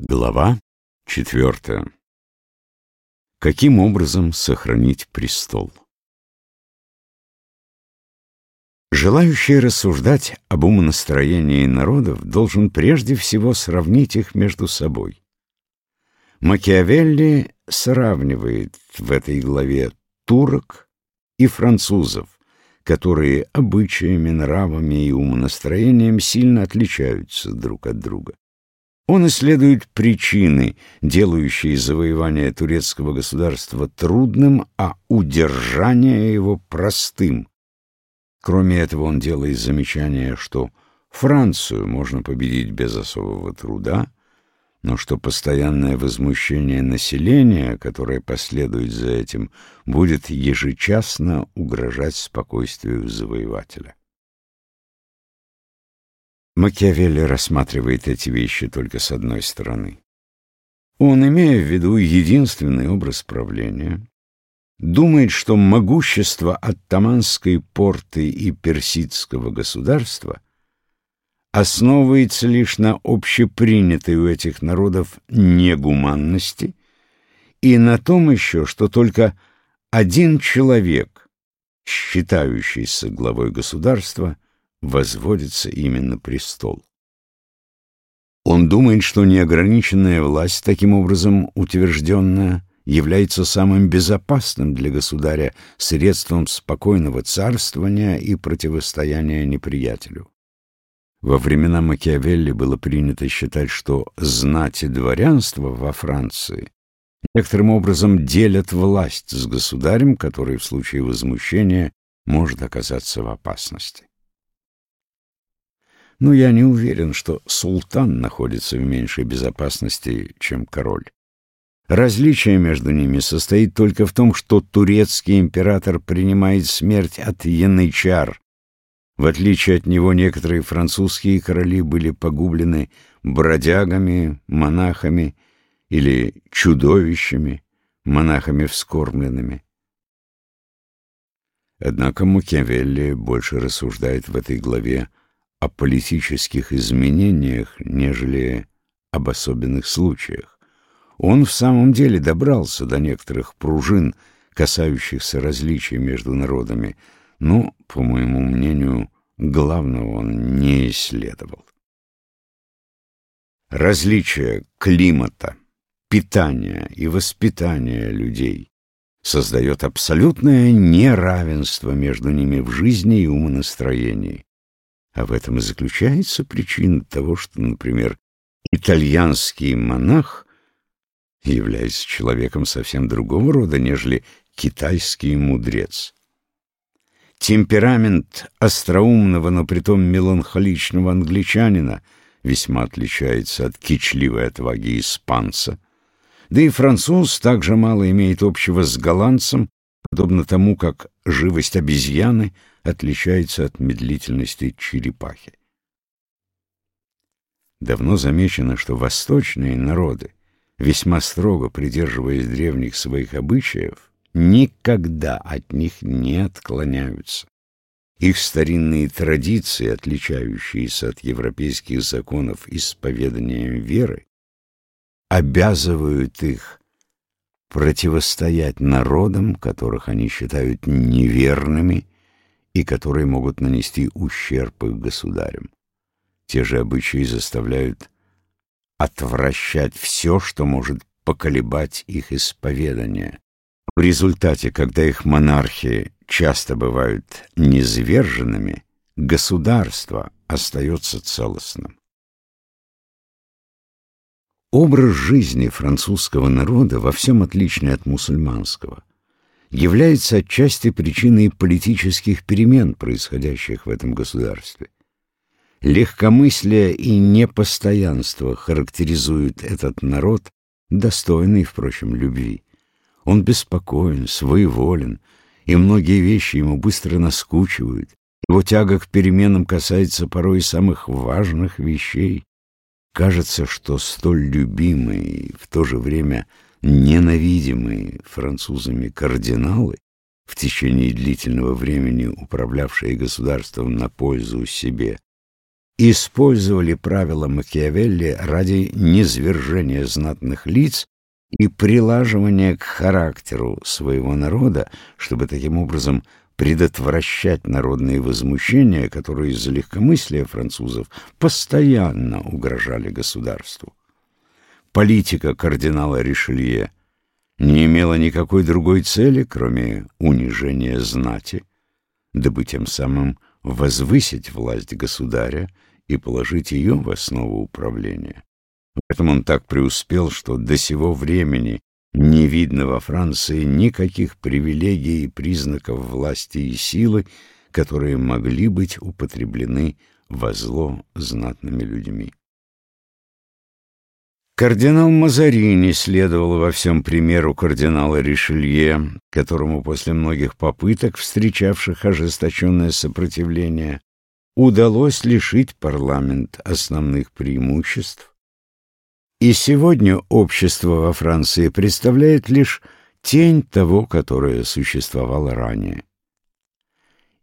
Глава четвертая. Каким образом сохранить престол? Желающий рассуждать об умонастроении народов должен прежде всего сравнить их между собой. Макиавелли сравнивает в этой главе турок и французов, которые обычаями, нравами и умонастроением сильно отличаются друг от друга. Он исследует причины, делающие завоевание турецкого государства трудным, а удержание его простым. Кроме этого, он делает замечание, что Францию можно победить без особого труда, но что постоянное возмущение населения, которое последует за этим, будет ежечасно угрожать спокойствию завоевателя. Макиавелли рассматривает эти вещи только с одной стороны. Он, имея в виду единственный образ правления, думает, что могущество оттаманской порты и персидского государства основывается лишь на общепринятой у этих народов негуманности и на том еще, что только один человек, считающийся главой государства, возводится именно престол. Он думает, что неограниченная власть, таким образом утвержденная, является самым безопасным для государя средством спокойного царствования и противостояния неприятелю. Во времена Макиавелли было принято считать, что знать и дворянство во Франции некоторым образом делят власть с государем, который в случае возмущения может оказаться в опасности но я не уверен, что султан находится в меньшей безопасности, чем король. Различие между ними состоит только в том, что турецкий император принимает смерть от янычар. В отличие от него некоторые французские короли были погублены бродягами, монахами или чудовищами, монахами вскормленными. Однако Макиавелли больше рассуждает в этой главе о политических изменениях, нежели об особенных случаях. Он в самом деле добрался до некоторых пружин, касающихся различий между народами, но, по моему мнению, главного он не исследовал. Различия климата, питания и воспитания людей создает абсолютное неравенство между ними в жизни и умонастроении. А в этом и заключается причина того, что, например, итальянский монах является человеком совсем другого рода, нежели китайский мудрец. Темперамент остроумного, но притом меланхоличного англичанина весьма отличается от кичливой отваги испанца, да и француз также мало имеет общего с голландцем, подобно тому, как живость обезьяны отличается от медлительности черепахи. Давно замечено, что восточные народы, весьма строго придерживаясь древних своих обычаев, никогда от них не отклоняются. Их старинные традиции, отличающиеся от европейских законов исповедания веры, обязывают их противостоять народам, которых они считают неверными и которые могут нанести ущерб их государям. Те же обычаи заставляют отвращать все, что может поколебать их исповедание. В результате, когда их монархии часто бывают низверженными, государство остается целостным. Образ жизни французского народа во всем отличный от мусульманского является отчасти причиной политических перемен, происходящих в этом государстве. Легкомыслие и непостоянство характеризуют этот народ, достойный, впрочем, любви. Он беспокоен, своеволен, и многие вещи ему быстро наскучивают. Его тяга к переменам касается порой самых важных вещей. Кажется, что столь любимые и в то же время ненавидимые французами кардиналы, в течение длительного времени управлявшие государством на пользу себе, использовали правила Макиавелли ради низвержения знатных лиц и прилаживания к характеру своего народа, чтобы таким образом предотвращать народные возмущения, которые из-за легкомыслия французов постоянно угрожали государству. Политика кардинала Ришелье не имела никакой другой цели, кроме унижения знати, дабы тем самым возвысить власть государя и положить ее в основу управления. В этом он так преуспел, что до сего времени не видно во Франции никаких привилегий и признаков власти и силы, которые могли быть употреблены во зло знатными людьми. Кардинал Мазарини следовал во всем примеру кардинала Ришелье, которому после многих попыток, встречавших ожесточенное сопротивление, удалось лишить парламент основных преимуществ. И сегодня общество во Франции представляет лишь тень того, которое существовало ранее.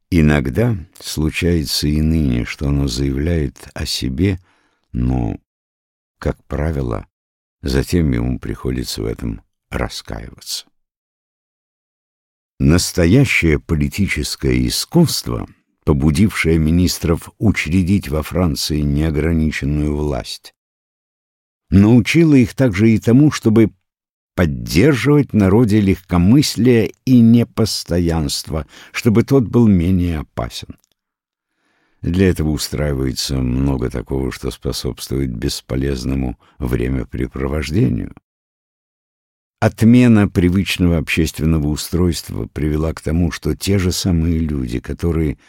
Иногда случается и ныне, что оно заявляет о себе, но как правило, затем ему приходится в этом раскаиваться. Настоящее политическое искусство, побудившее министров учредить во Франции неограниченную власть, научило их также и тому, чтобы поддерживать народе легкомыслие и непостоянство, чтобы тот был менее опасен. Для этого устраивается много такого, что способствует бесполезному времяпрепровождению. Отмена привычного общественного устройства привела к тому, что те же самые люди, которые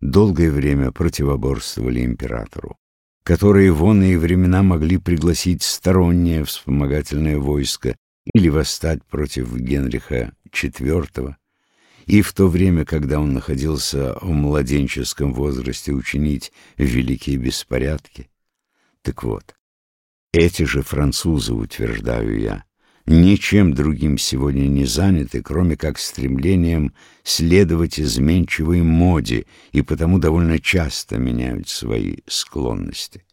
долгое время противоборствовали императору, которые в онные времена могли пригласить стороннее вспомогательное войско или восстать против Генриха IV, и в то время, когда он находился в младенческом возрасте учинить великие беспорядки. Так вот, эти же французы, утверждаю я, ничем другим сегодня не заняты, кроме как стремлением следовать изменчивой моде, и потому довольно часто меняют свои склонности.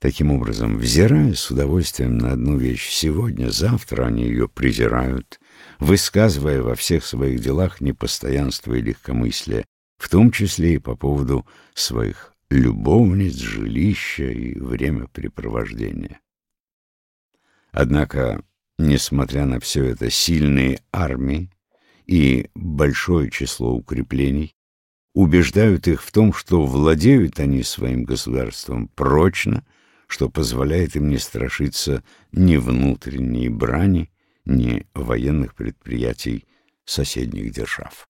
Таким образом, взирая с удовольствием на одну вещь сегодня, завтра они ее презирают, высказывая во всех своих делах непостоянство и легкомыслие, в том числе и по поводу своих любовниц, жилища и времяпрепровождения. Однако, несмотря на все это, сильные армии и большое число укреплений убеждают их в том, что владеют они своим государством прочно, что позволяет им не страшиться ни внутренней брани, ни военных предприятий соседних держав.